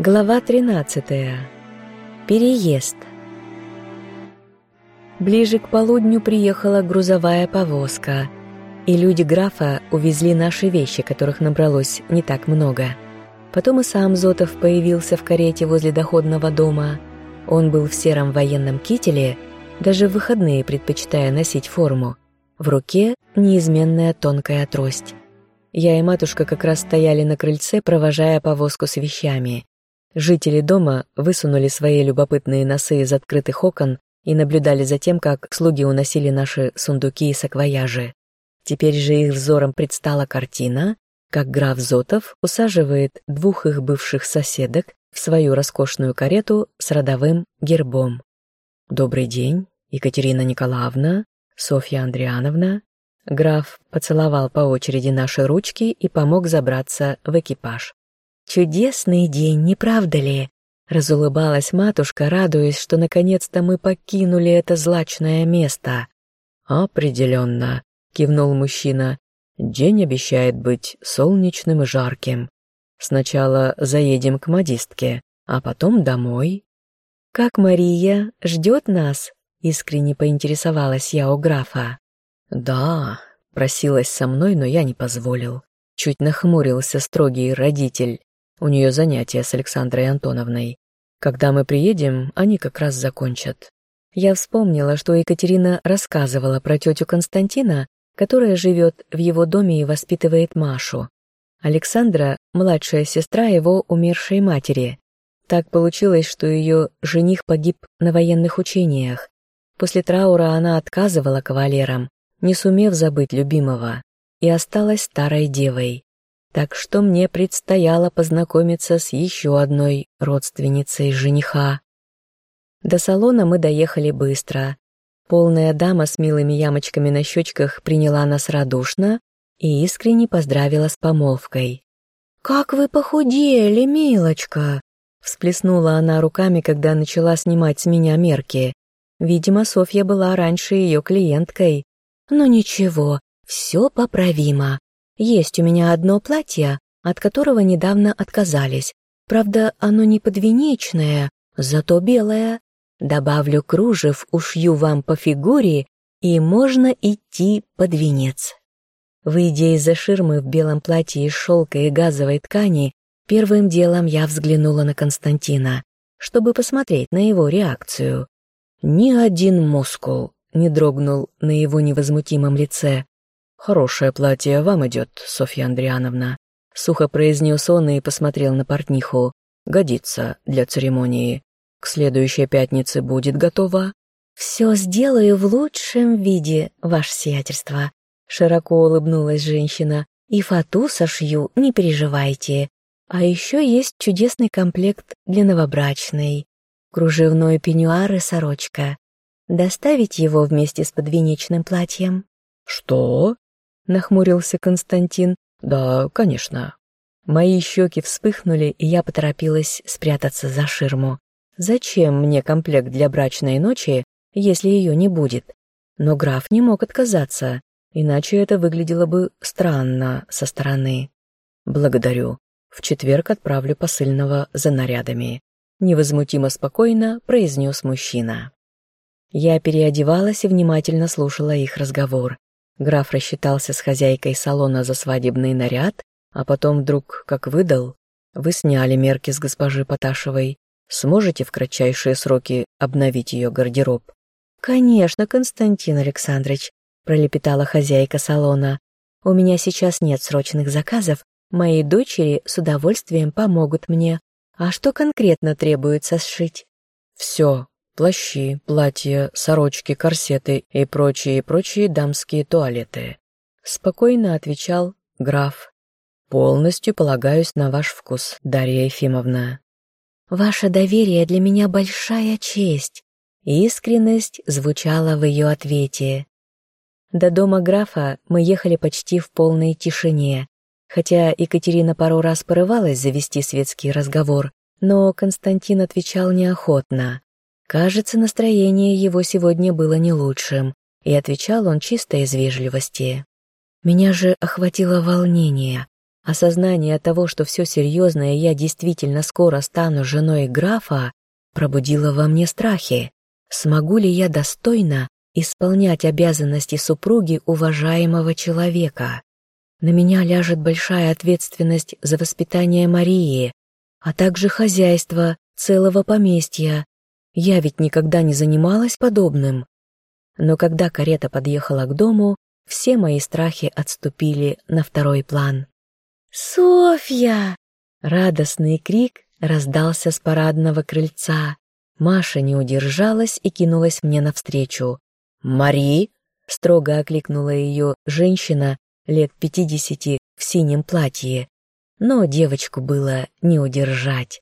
Глава 13. Переезд. Ближе к полудню приехала грузовая повозка, и люди графа увезли наши вещи, которых набралось не так много. Потом и сам Зотов появился в карете возле доходного дома. Он был в сером военном кителе, даже в выходные предпочитая носить форму. В руке неизменная тонкая трость. Я и матушка как раз стояли на крыльце, провожая повозку с вещами. Жители дома высунули свои любопытные носы из открытых окон и наблюдали за тем, как слуги уносили наши сундуки и саквояжи. Теперь же их взором предстала картина, как граф Зотов усаживает двух их бывших соседок в свою роскошную карету с родовым гербом. «Добрый день, Екатерина Николаевна, Софья Андриановна». Граф поцеловал по очереди наши ручки и помог забраться в экипаж. «Чудесный день, не правда ли?» Разулыбалась матушка, радуясь, что наконец-то мы покинули это злачное место. «Определенно», — кивнул мужчина. «День обещает быть солнечным и жарким. Сначала заедем к модистке, а потом домой». «Как Мария ждет нас?» — искренне поинтересовалась я у графа. «Да», — просилась со мной, но я не позволил. Чуть нахмурился строгий родитель. У нее занятия с Александрой Антоновной. Когда мы приедем, они как раз закончат. Я вспомнила, что Екатерина рассказывала про тетю Константина, которая живет в его доме и воспитывает Машу. Александра – младшая сестра его умершей матери. Так получилось, что ее жених погиб на военных учениях. После траура она отказывала кавалерам, не сумев забыть любимого, и осталась старой девой так что мне предстояло познакомиться с еще одной родственницей жениха. До салона мы доехали быстро. Полная дама с милыми ямочками на щечках приняла нас радушно и искренне поздравила с помолвкой. «Как вы похудели, милочка!» Всплеснула она руками, когда начала снимать с меня мерки. Видимо, Софья была раньше ее клиенткой. Но ничего, все поправимо. Есть у меня одно платье, от которого недавно отказались. Правда, оно не подвенечное, зато белое. Добавлю кружев, ушью вам по фигуре, и можно идти под венец. Выйдя из-за ширмы в белом платье из шелка и газовой ткани, первым делом я взглянула на Константина, чтобы посмотреть на его реакцию. Ни один мускул не дрогнул на его невозмутимом лице. «Хорошее платье вам идет, Софья Андриановна», — сухо произнес он и посмотрел на портниху. «Годится для церемонии. К следующей пятнице будет готово». «Все сделаю в лучшем виде, ваше сиятельство», — широко улыбнулась женщина. «И фату сошью, не переживайте. А еще есть чудесный комплект для новобрачной. Кружевной пеньюар и сорочка. Доставить его вместе с подвенечным платьем?» «Что?» Нахмурился Константин. «Да, конечно». Мои щеки вспыхнули, и я поторопилась спрятаться за ширму. Зачем мне комплект для брачной ночи, если ее не будет? Но граф не мог отказаться, иначе это выглядело бы странно со стороны. «Благодарю. В четверг отправлю посыльного за нарядами», — невозмутимо спокойно произнес мужчина. Я переодевалась и внимательно слушала их разговор. Граф рассчитался с хозяйкой салона за свадебный наряд, а потом вдруг, как выдал, вы сняли мерки с госпожи Поташевой. Сможете в кратчайшие сроки обновить ее гардероб? Конечно, Константин Александрович, пролепетала хозяйка салона. У меня сейчас нет срочных заказов, мои дочери с удовольствием помогут мне. А что конкретно требуется сшить? Все, плащи, платья, сорочки, корсеты и прочие-прочие дамские туалеты. Спокойно отвечал граф. Полностью полагаюсь на ваш вкус, Дарья Ефимовна. Ваше доверие для меня большая честь. Искренность звучала в ее ответе. До дома графа мы ехали почти в полной тишине, хотя Екатерина пару раз порывалась завести светский разговор, но Константин отвечал неохотно. Кажется, настроение его сегодня было не лучшим, и отвечал он чисто из вежливости. Меня же охватило волнение. Осознание того, что все серьезное я действительно скоро стану женой графа, пробудило во мне страхи. Смогу ли я достойно исполнять обязанности супруги уважаемого человека? На меня ляжет большая ответственность за воспитание Марии, а также хозяйство целого поместья. Я ведь никогда не занималась подобным. Но когда карета подъехала к дому, все мои страхи отступили на второй план. «Софья!» Радостный крик раздался с парадного крыльца. Маша не удержалась и кинулась мне навстречу. «Мари!» — строго окликнула ее женщина лет пятидесяти в синем платье. Но девочку было не удержать.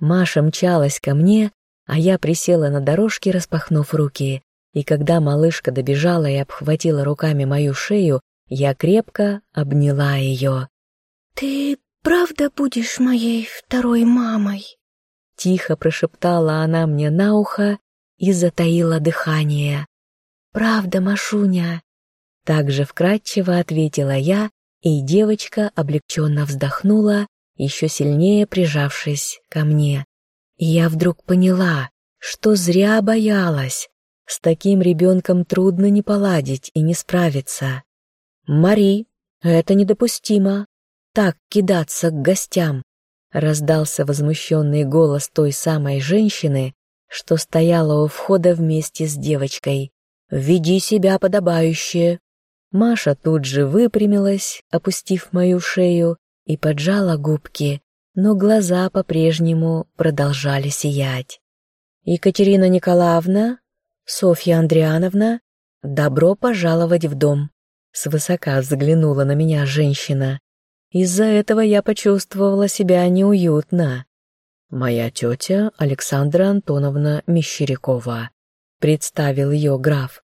Маша мчалась ко мне, а я присела на дорожке, распахнув руки. И когда малышка добежала и обхватила руками мою шею, я крепко обняла ее. «Ты правда будешь моей второй мамой?» Тихо прошептала она мне на ухо и затаила дыхание. «Правда, Машуня?» Также вкратчиво ответила я, и девочка облегченно вздохнула, еще сильнее прижавшись ко мне. Я вдруг поняла, что зря боялась. С таким ребенком трудно не поладить и не справиться. «Мари, это недопустимо!» так кидаться к гостям?» Раздался возмущенный голос той самой женщины, что стояла у входа вместе с девочкой. «Веди себя подобающе!» Маша тут же выпрямилась, опустив мою шею, и поджала губки, но глаза по-прежнему продолжали сиять. «Екатерина Николаевна, Софья Андриановна, добро пожаловать в дом!» Свысока взглянула на меня женщина. Из-за этого я почувствовала себя неуютно. Моя тетя Александра Антоновна Мещерякова. Представил ее граф.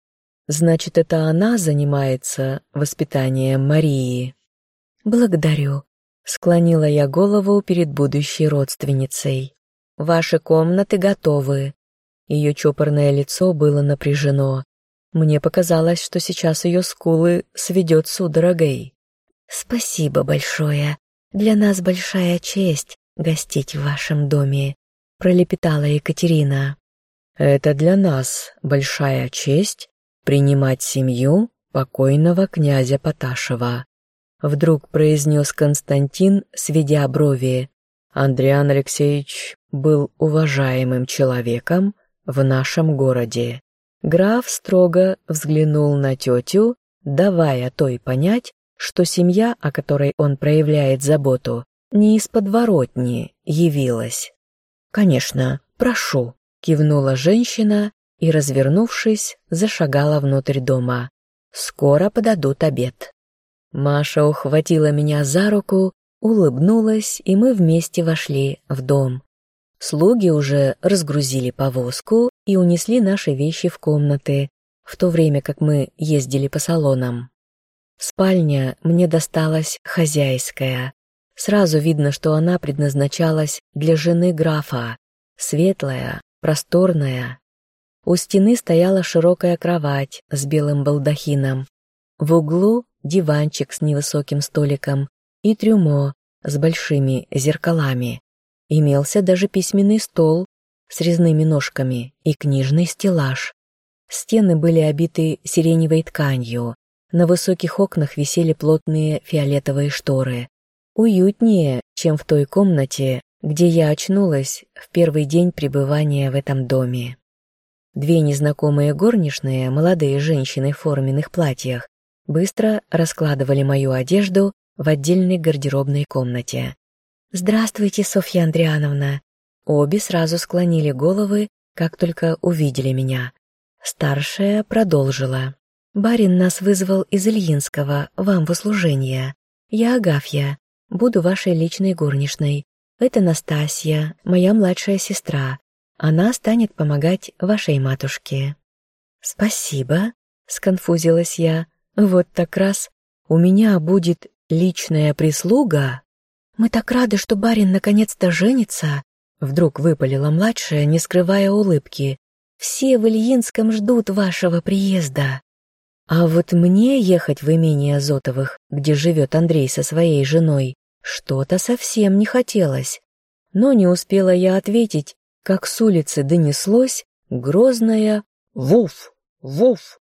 Значит, это она занимается воспитанием Марии. Благодарю. Склонила я голову перед будущей родственницей. Ваши комнаты готовы. Ее чопорное лицо было напряжено. Мне показалось, что сейчас ее скулы сведет судорогой. «Спасибо большое. Для нас большая честь гостить в вашем доме», — пролепетала Екатерина. «Это для нас большая честь принимать семью покойного князя Поташева», — вдруг произнес Константин, сведя брови. Андриан Алексеевич был уважаемым человеком в нашем городе. Граф строго взглянул на тетю, давая той понять, что семья, о которой он проявляет заботу, не из подворотни явилась. «Конечно, прошу», — кивнула женщина и, развернувшись, зашагала внутрь дома. «Скоро подадут обед». Маша ухватила меня за руку, улыбнулась, и мы вместе вошли в дом. Слуги уже разгрузили повозку и унесли наши вещи в комнаты, в то время как мы ездили по салонам. Спальня мне досталась хозяйская. Сразу видно, что она предназначалась для жены графа. Светлая, просторная. У стены стояла широкая кровать с белым балдахином. В углу диванчик с невысоким столиком и трюмо с большими зеркалами. Имелся даже письменный стол с резными ножками и книжный стеллаж. Стены были обиты сиреневой тканью, на высоких окнах висели плотные фиолетовые шторы. Уютнее, чем в той комнате, где я очнулась в первый день пребывания в этом доме. Две незнакомые горничные, молодые женщины в форменных платьях, быстро раскладывали мою одежду в отдельной гардеробной комнате. «Здравствуйте, Софья Андриановна!» Обе сразу склонили головы, как только увидели меня. Старшая продолжила. Барин нас вызвал из Ильинского, вам в услужение. Я Агафья, буду вашей личной горничной. Это Настасья, моя младшая сестра. Она станет помогать вашей матушке». «Спасибо», — сконфузилась я. «Вот так раз у меня будет личная прислуга». «Мы так рады, что барин наконец-то женится», — вдруг выпалила младшая, не скрывая улыбки. «Все в Ильинском ждут вашего приезда». А вот мне ехать в имение Азотовых, где живет Андрей со своей женой, Что-то совсем не хотелось. Но не успела я ответить, как с улицы донеслось грозное «Вуф! Вуф!».